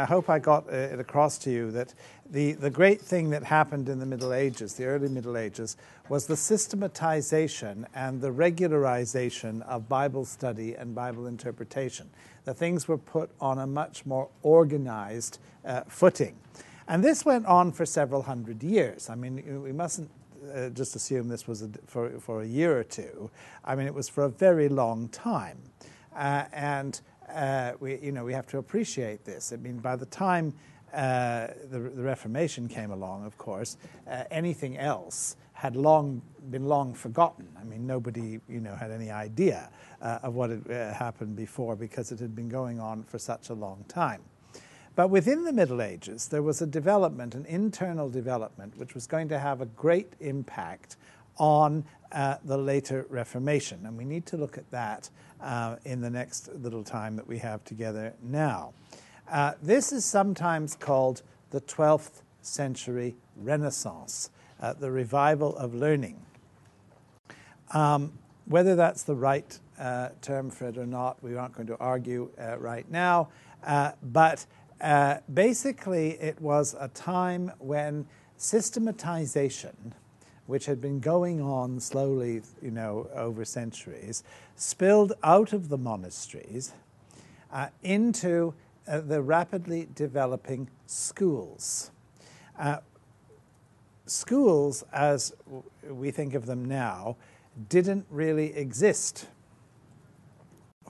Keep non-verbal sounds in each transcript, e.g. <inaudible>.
I hope I got uh, it across to you that the, the great thing that happened in the Middle Ages, the early Middle Ages, was the systematization and the regularization of Bible study and Bible interpretation. The things were put on a much more organized uh, footing. And this went on for several hundred years. I mean, we mustn't uh, just assume this was a, for, for a year or two. I mean, it was for a very long time. Uh, and uh, we, you know, we have to appreciate this. I mean, by the time uh, the, the, Reformation came along, of course, uh, anything else had long been long forgotten. I mean, nobody, you know, had any idea uh, of what had uh, happened before because it had been going on for such a long time. But within the Middle Ages, there was a development, an internal development, which was going to have a great impact on uh, the later Reformation. And we need to look at that uh, in the next little time that we have together now. Uh, this is sometimes called the 12th century Renaissance, uh, the revival of learning. Um, whether that's the right uh, term for it or not, we aren't going to argue uh, right now. but basically, it was a time when systematization which had been going on slowly, you know, over centuries, spilled out of the monasteries uh, into uh, the rapidly developing schools. Uh, schools, as we think of them now, didn't really exist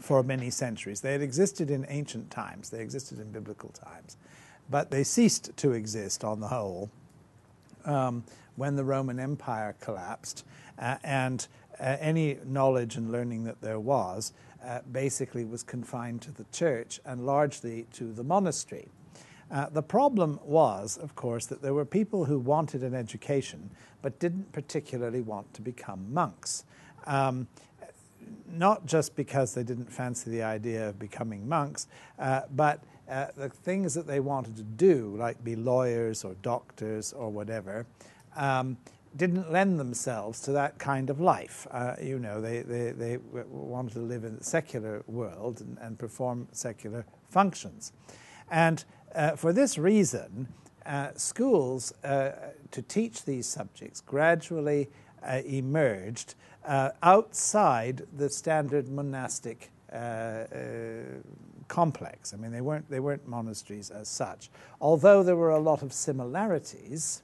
for many centuries. They had existed in ancient times, they existed in biblical times, but they ceased to exist on the whole um, when the Roman Empire collapsed, uh, and uh, any knowledge and learning that there was uh, basically was confined to the church and largely to the monastery. Uh, the problem was, of course, that there were people who wanted an education but didn't particularly want to become monks. Um, not just because they didn't fancy the idea of becoming monks, uh, but uh, the things that they wanted to do, like be lawyers or doctors or whatever, um, didn't lend themselves to that kind of life. Uh, you know, they, they, they wanted to live in the secular world and, and perform secular functions. And uh, for this reason, uh, schools uh, to teach these subjects gradually uh, emerged uh, outside the standard monastic complex. I mean, they weren't, they weren't monasteries as such, although there were a lot of similarities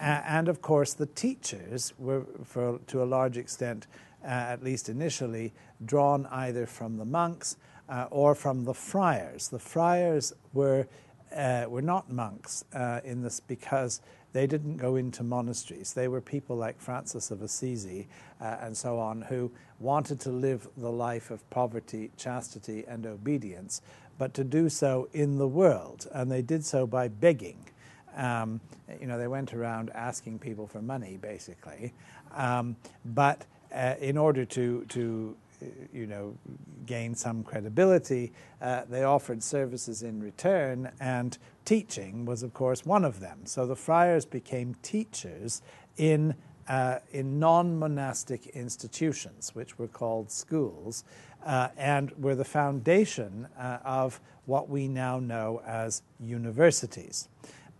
and of course, the teachers were, for, to a large extent, uh, at least initially, drawn either from the monks uh, or from the friars. The friars were, uh, were not monks uh, in this because they didn't go into monasteries. They were people like Francis of Assisi uh, and so on who wanted to live the life of poverty, chastity, and obedience, but to do so in the world. And they did so by begging. Um, you know, they went around asking people for money, basically. Um, but uh, in order to, to you know, gain some credibility, uh, they offered services in return, and teaching was, of course, one of them. So the friars became teachers in uh, in non-monastic institutions, which were called schools, uh, and were the foundation uh, of what we now know as universities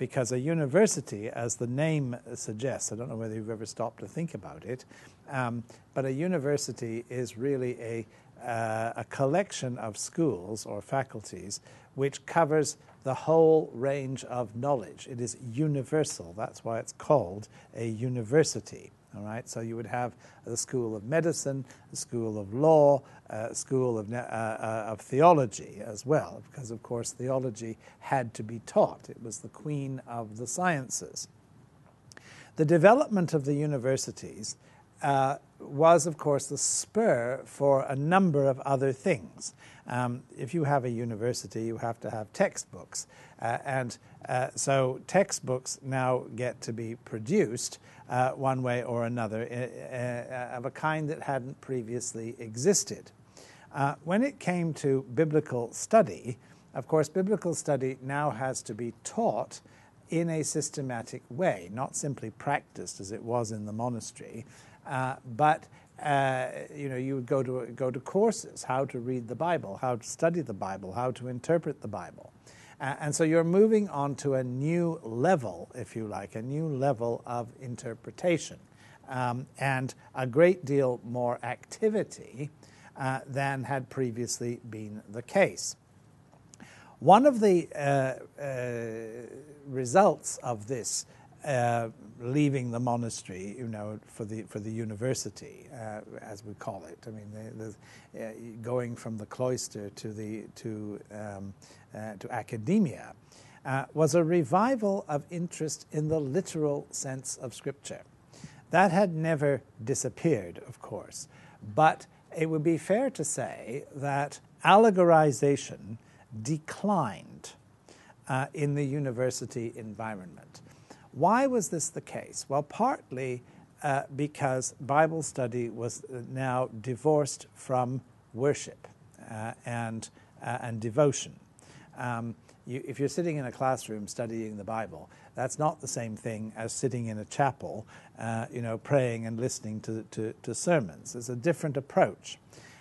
because a university, as the name suggests, I don't know whether you've ever stopped to think about it, um, but a university is really a, uh, a collection of schools or faculties which covers the whole range of knowledge. It is universal. That's why it's called a university. All right, so you would have the School of Medicine, the School of Law, uh, School of, uh, uh, of Theology as well, because of course theology had to be taught. It was the queen of the sciences. The development of the universities uh, was, of course, the spur for a number of other things. Um, if you have a university, you have to have textbooks. Uh, and uh, so textbooks now get to be produced uh, one way or another uh, of a kind that hadn't previously existed. When it came to biblical study, of course, biblical study now has to be taught in a systematic way, not simply practiced as it was in the monastery, but uh, you know, you would go to go to courses, how to read the Bible, how to study the Bible, how to interpret the Bible, uh, and so you're moving on to a new level, if you like, a new level of interpretation, um, and a great deal more activity uh, than had previously been the case. One of the uh, uh, results of this uh, leaving the monastery, you know, for the for the university, uh, as we call it. I mean, the, the, uh, going from the cloister to the to um, uh, to academia uh, was a revival of interest in the literal sense of Scripture. That had never disappeared, of course, but it would be fair to say that allegorization declined in the university environment. Why was this the case? Well, partly uh, because Bible study was uh, now divorced from worship uh, and, uh, and devotion. Um, you, if you're sitting in a classroom studying the Bible, that's not the same thing as sitting in a chapel, uh, you know, praying and listening to, to, to sermons. It's a different approach.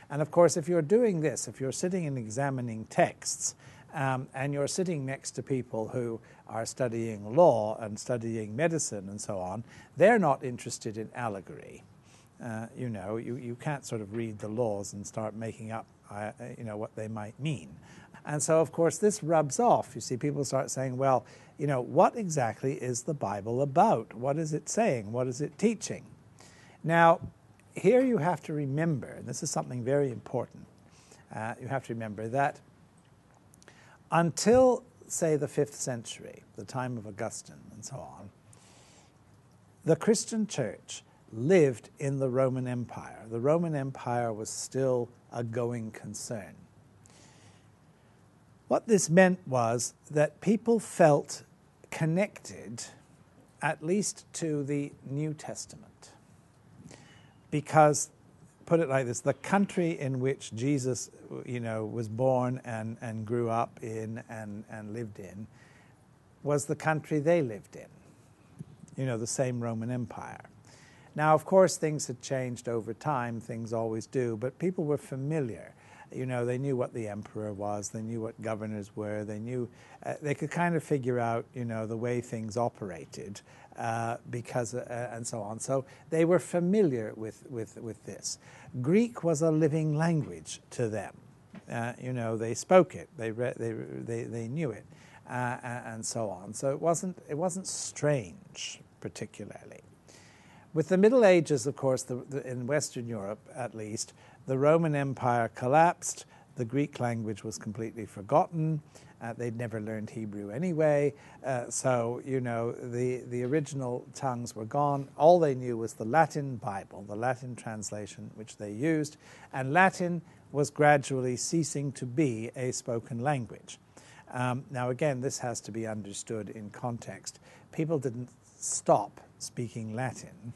And of course, if you're doing this, if you're sitting and examining texts, um, and you're sitting next to people who are studying law and studying medicine and so on, they're not interested in allegory. Uh, you know, you, you can't sort of read the laws and start making up, uh, you know, what they might mean. And so, of course, this rubs off. You see, people start saying, well, you know, what exactly is the Bible about? What is it saying? What is it teaching? Now, here you have to remember, and this is something very important, uh, you have to remember that until, say, the fifth century, the time of Augustine and so on, the Christian church lived in the Roman Empire. The Roman Empire was still a going concern. What this meant was that people felt connected, at least to the New Testament, because put it like this the country in which Jesus you know, was born and, and grew up in and, and lived in was the country they lived in, you know, the same Roman Empire. Now, of course, things had changed over time, things always do, but people were familiar. You know, they knew what the emperor was, they knew what governors were, they knew, uh, they could kind of figure out, you know, the way things operated uh, because, uh, and so on. So they were familiar with, with, with this. Greek was a living language to them. Uh, you know, they spoke it, they, re- they, they, they knew it, uh, and so on. So it wasn't, it wasn't strange, particularly. With the Middle Ages, of course, the, the, in Western Europe at least, the Roman Empire collapsed, the Greek language was completely forgotten. Uh, they'd never learned Hebrew anyway, uh, so you know the the original tongues were gone. All they knew was the Latin Bible, the Latin translation which they used, and Latin was gradually ceasing to be a spoken language. Um, now, again, this has to be understood in context. People didn't stop speaking Latin.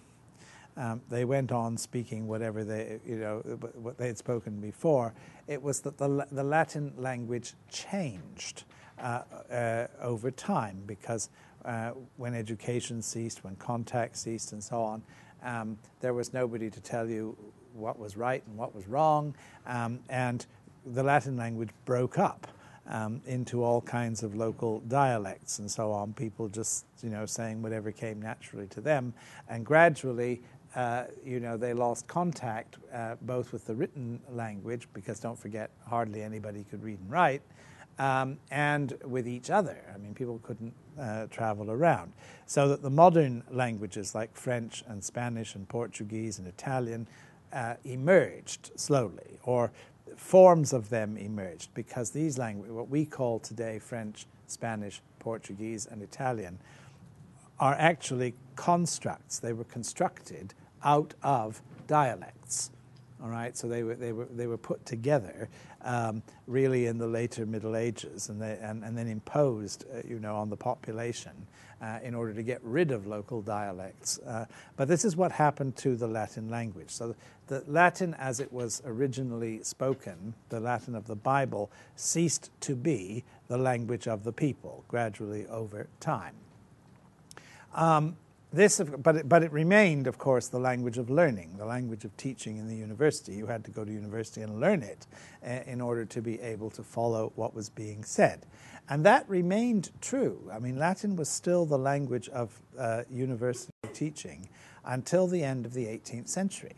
Um, they went on speaking whatever they, you know, what they had spoken before. It was that the, the Latin language changed uh, uh, over time because uh, when education ceased, when contact ceased, and so on, um, there was nobody to tell you what was right and what was wrong, um, and the Latin language broke up. Um, into all kinds of local dialects and so on. People just, you know, saying whatever came naturally to them, and gradually uh, you know, they lost contact uh, both with the written language, because don't forget, hardly anybody could read and write, um, and with each other. I mean, people couldn't uh, travel around. So that the modern languages like French and Spanish and Portuguese and Italian uh, emerged slowly, or forms of them emerged, because these languages, what we call today French, Spanish, Portuguese, and Italian, are actually constructs. They were constructed out of dialects. All right, so they were, they were, they were put together um, really in the later Middle Ages and, they, and, and then imposed, uh, you know, on the population uh, in order to get rid of local dialects. Uh, but this is what happened to the Latin language. So the Latin as it was originally spoken, the Latin of the Bible, ceased to be the language of the people gradually over time. Um, this, but it, but it remained, of course, the language of learning, the language of teaching in the university. You had to go to university and learn it uh, in order to be able to follow what was being said. And that remained true. I mean, Latin was still the language of uh, university teaching until the end of the 18th century.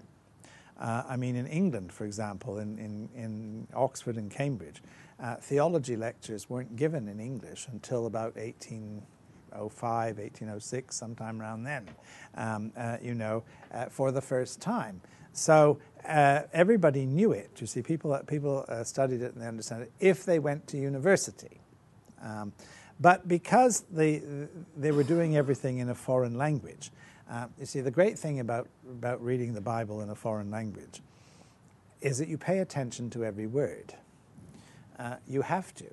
Uh, I mean, in England, for example, in, in, in Oxford and Cambridge, uh, theology lectures weren't given in English until about 18. 1805, 1806, sometime around then, um, uh, you know, uh, for the first time. So uh, everybody knew it. You see, people, people uh, studied it and they understand it if they went to university. Um, but because they, they were doing everything in a foreign language, uh, you see, the great thing about, about reading the Bible in a foreign language is that you pay attention to every word. Uh, you have to.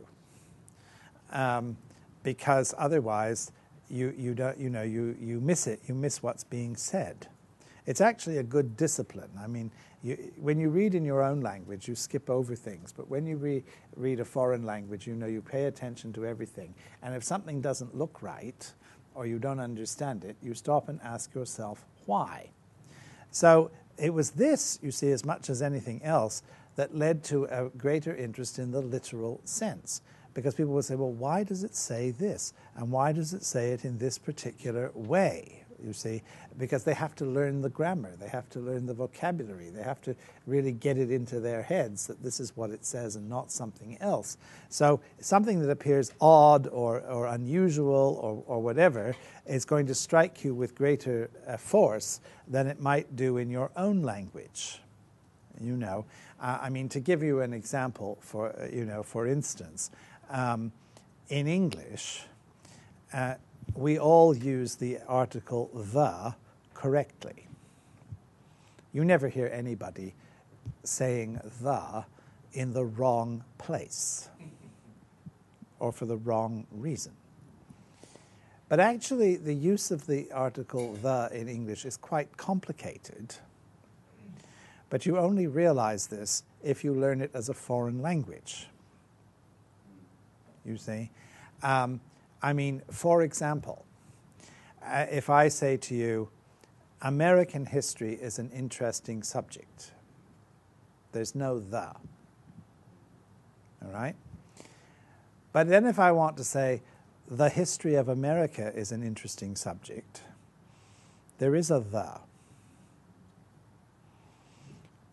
Um, because otherwise you, you, don't, you, know, you, you miss it, you miss what's being said. It's actually a good discipline. I mean, you, when you read in your own language, you skip over things. But when you re, read a foreign language, you know you pay attention to everything. And if something doesn't look right or you don't understand it, you stop and ask yourself why. So it was this, you see, as much as anything else, that led to a greater interest in the literal sense because people would say, well, why does it say this? And why does it say it in this particular way? You see, because they have to learn the grammar, they have to learn the vocabulary, they have to really get it into their heads that this is what it says and not something else. So, something that appears odd or, or unusual or, or whatever is going to strike you with greater uh, force than it might do in your own language. You know, uh, I mean, to give you an example, for, uh, you know, for instance, um, in English, uh, we all use the article the correctly. You never hear anybody saying the in the wrong place or for the wrong reason. But actually, the use of the article the in English is quite complicated. But you only realize this if you learn it as a foreign language you see. Um, I mean, for example, uh, if I say to you, American history is an interesting subject, there's no the. All right? But then if I want to say, the history of America is an interesting subject, there is a the.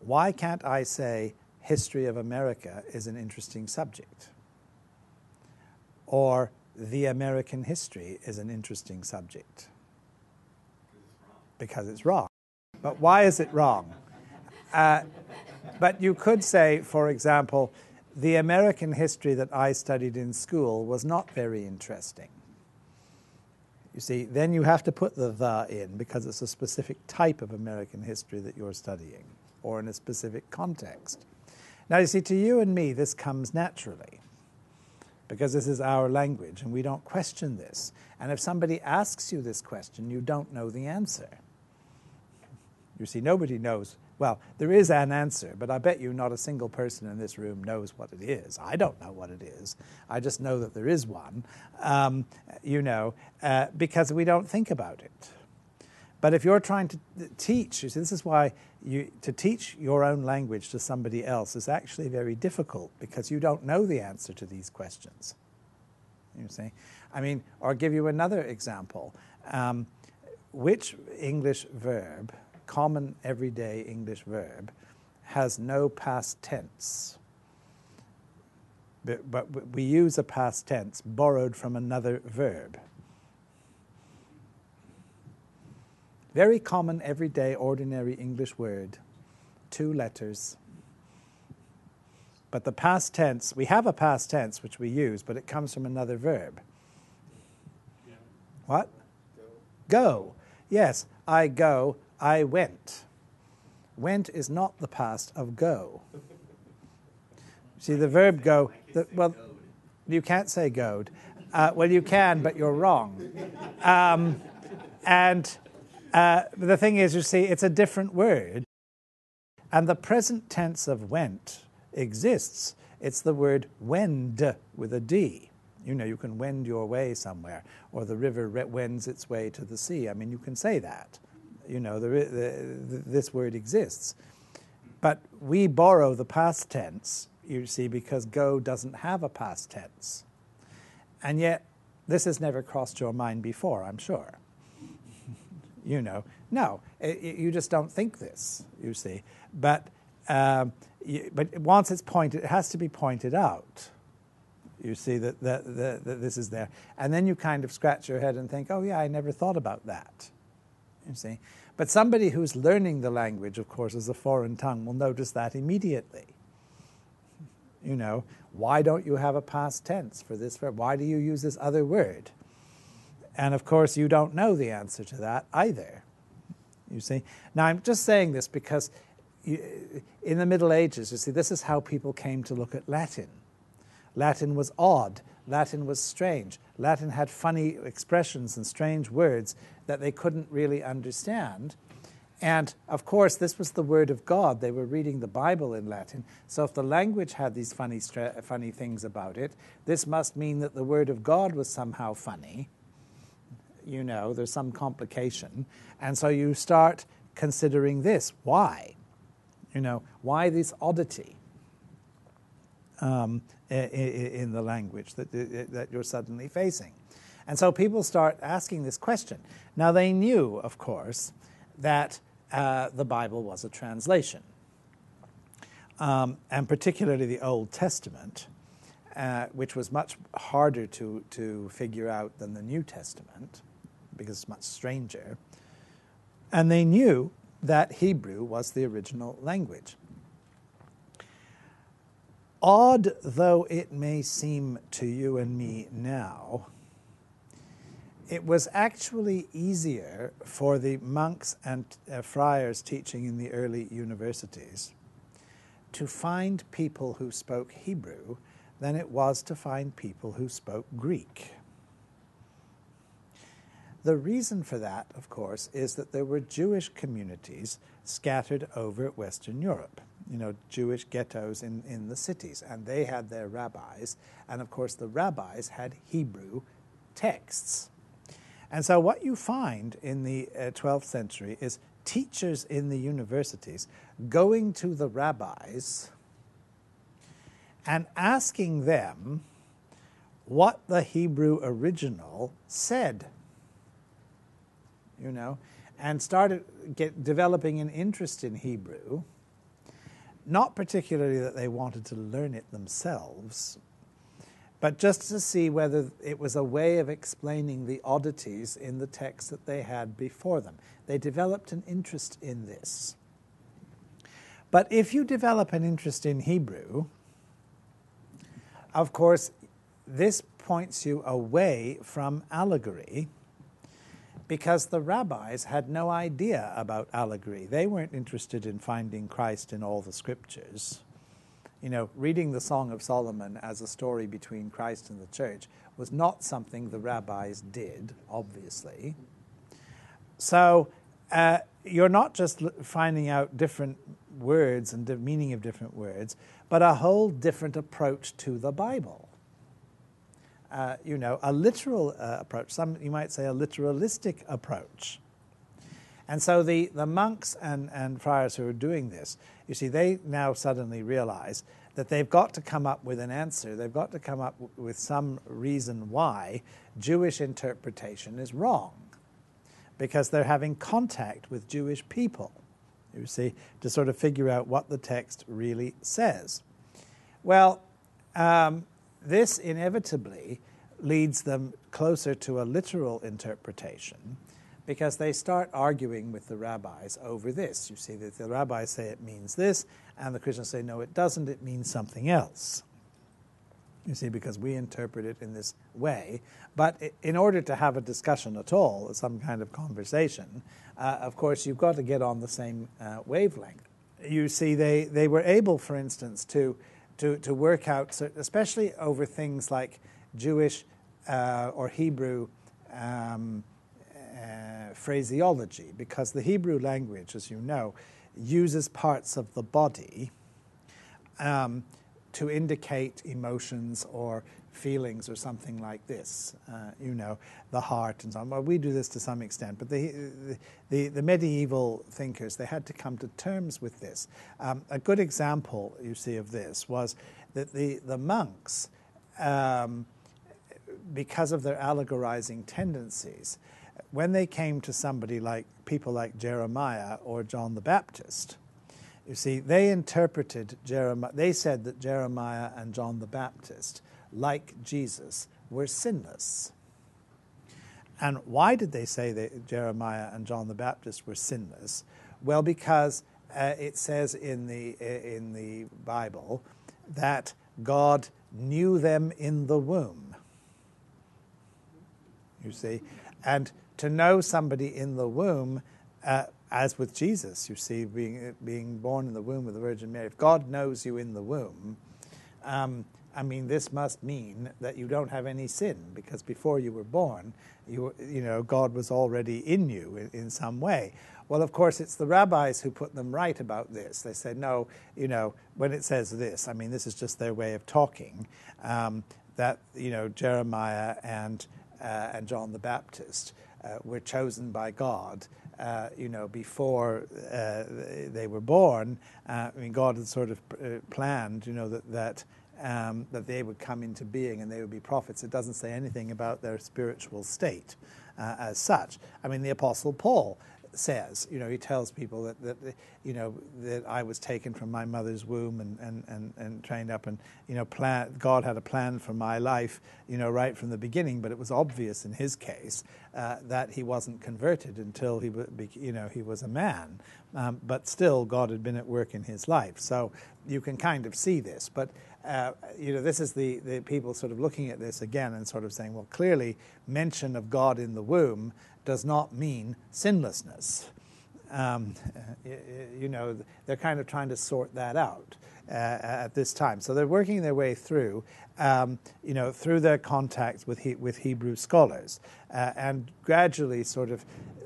Why can't I say, history of America is an interesting subject? Or the American history is an interesting subject. Because it's wrong. But why is it wrong? Uh, but you could say, for example, the American history that I studied in school was not very interesting. You see, then you have to put the the in because it's a specific type of American history that you're studying or in a specific context. Now, you see, to you and me, this comes naturally because this is our language and we don't question this. And if somebody asks you this question, you don't know the answer. You see, nobody knows. Well, there is an answer, but I bet you not a single person in this room knows what it is. I don't know what it is. I just know that there is one, um, you know, uh, because we don't think about it. But if you're trying to teach, you see, this is why you, to teach your own language to somebody else is actually very difficult because you don't know the answer to these questions. You see? I mean, or give you another example. Um, which English verb, common everyday English verb, has no past tense? But, but we use a past tense borrowed from another verb. Very common, everyday, ordinary English word. Two letters. But the past tense, we have a past tense which we use, but it comes from another verb. Yeah. What? Go. go. Yes, I go, I went. Went is not the past of go. <laughs> See, the verb go, the, well, you can't say goad. Uh, well, you can, but you're wrong. Um, and uh, the thing is, you see, it's a different word. And the present tense of went exists. It's the word wend with a D. You know, you can wend your way somewhere, or the river wends its way to the sea. I mean, you can say that. You know, the, the, this word exists. But we borrow the past tense you see, because go doesn't have a past tense. And yet, this has never crossed your mind before, I'm sure. You know, no, it, you just don't think this, you see. But, um, you, but once it's pointed, it has to be pointed out. You see that, that, that, that this is there. And then you kind of scratch your head and think, oh, yeah, I never thought about that. You see. But somebody who's learning the language, of course, as a foreign tongue, will notice that immediately. You know, why don't you have a past tense for this? Why do you use this other word? And of course, you don't know the answer to that either. You see? Now, I'm just saying this because you, in the Middle Ages, you see, this is how people came to look at Latin. Latin was odd, Latin was strange. Latin had funny expressions and strange words that they couldn't really understand. And of course, this was the Word of God. They were reading the Bible in Latin. So if the language had these funny, funny things about it, this must mean that the Word of God was somehow funny. You know, there's some complication. And so you start considering this. Why? You know, why this oddity um, in the language that, that you're suddenly facing? And so people start asking this question. Now, they knew, of course, that uh, the Bible was a translation. Um, and particularly the Old Testament, uh, which was much harder to, to figure out than the New Testament because it's much stranger. And they knew that Hebrew was the original language. Odd though it may seem to you and me now, it was actually easier for the monks and uh, friars teaching in the early universities to find people who spoke Hebrew than it was to find people who spoke Greek. The reason for that, of course, is that there were Jewish communities scattered over Western Europe, you know, Jewish ghettos in, in the cities, and they had their rabbis, and of course the rabbis had Hebrew texts. And so, what you find in the uh, 12th century is teachers in the universities going to the rabbis and asking them what the Hebrew original said. You know, and started get, developing an interest in Hebrew. Not particularly that they wanted to learn it themselves, but just to see whether it was a way of explaining the oddities in the text that they had before them. They developed an interest in this. But if you develop an interest in Hebrew, of course, this points you away from allegory because the rabbis had no idea about allegory. They weren't interested in finding Christ in all the scriptures you know, reading the Song of Solomon as a story between Christ and the church was not something the rabbis did, obviously. So uh, you're not just finding out different words and the meaning of different words, but a whole different approach to the Bible. Uh, you know, a literal uh, approach. Some you might say a literalistic approach. And so the, the monks and, and friars who are doing this, you see, they now suddenly realize that they've got to come up with an answer. They've got to come up with some reason why Jewish interpretation is wrong. Because they're having contact with Jewish people, you see, to sort of figure out what the text really says. Well, um, this inevitably leads them closer to a literal interpretation because they start arguing with the rabbis over this. You see that the rabbis say it means this, and the Christians say, no, it doesn't, it means something else. you see, because we interpret it in this way. But in order to have a discussion at all, some kind of conversation, uh, of course, you've got to get on the same uh, wavelength. You see, they, they were able, for instance, to, to, to work out, especially over things like Jewish uh, or Hebrew um, uh, phraseology, because the Hebrew language, as you know, uses parts of the body. Um, to indicate emotions or feelings or something like this, uh, you know, the heart and so on. Well, we do this to some extent, but the, the, the medieval thinkers, they had to come to terms with this. Um, a good example, you see, of this was that the, the monks, um, because of their allegorizing tendencies, when they came to somebody like people like Jeremiah or John the Baptist, you see, they interpreted Jeremiah, they said that Jeremiah and John the Baptist, like Jesus, were sinless. And why did they say that Jeremiah and John the Baptist were sinless? Well, because uh, it says in the, uh, in the Bible that God knew them in the womb. You see? And to know somebody in the womb uh, as with Jesus, you see, being, being born in the womb of the Virgin Mary, if God knows you in the womb, um, I mean, this must mean that you don't have any sin because before you were born, you, you know, God was already in you in, in, some way. Well, of course, it's the rabbis who put them right about this. They said, no, you know, when it says this, I mean, this is just their way of talking, um, that, you know, Jeremiah and, uh, and John the Baptist uh, were chosen by God uh, you know, before uh, they were born, uh, I mean, God had sort of uh, planned, you know, that that um, that they would come into being and they would be prophets. It doesn't say anything about their spiritual state uh, as such. I mean, the Apostle Paul says. You know, he tells people that, that you know that I was taken from my mother's womb and, and, and, and trained up, and you know, plan, God had a plan for my life, you know, right from the beginning. But it was obvious in his case uh, that he wasn't converted until he, you know, he was a man. Um, but still, God had been at work in his life. So you can kind of see this, but. Uh, you know, this is the, the people sort of looking at this again and sort of saying, well, clearly, mention of God in the womb does not mean sinlessness. Um, you know, they're kind of trying to sort that out uh, at this time. So they're working their way through, um, you know, through their contacts with, he, with Hebrew scholars uh, and gradually sort of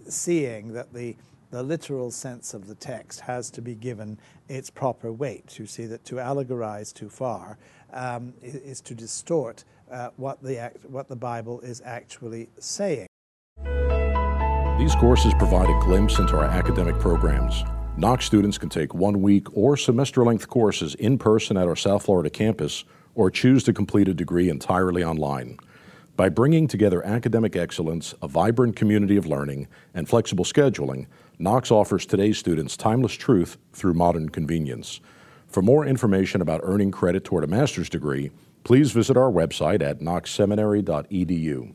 seeing that the, the literal sense of the text has to be given its proper weight. You see that to allegorize too far um, is, to distort uh, what, the, what the Bible is actually saying. These courses provide a glimpse into our academic programs. Knox students can take one week or semester length courses in person at our South Florida campus or choose to complete a degree entirely online. By bringing together academic excellence, a vibrant community of learning, and flexible scheduling, Knox offers today's students timeless truth through modern convenience. For more information about earning credit toward a master's degree, please visit our website at knoxseminary.edu.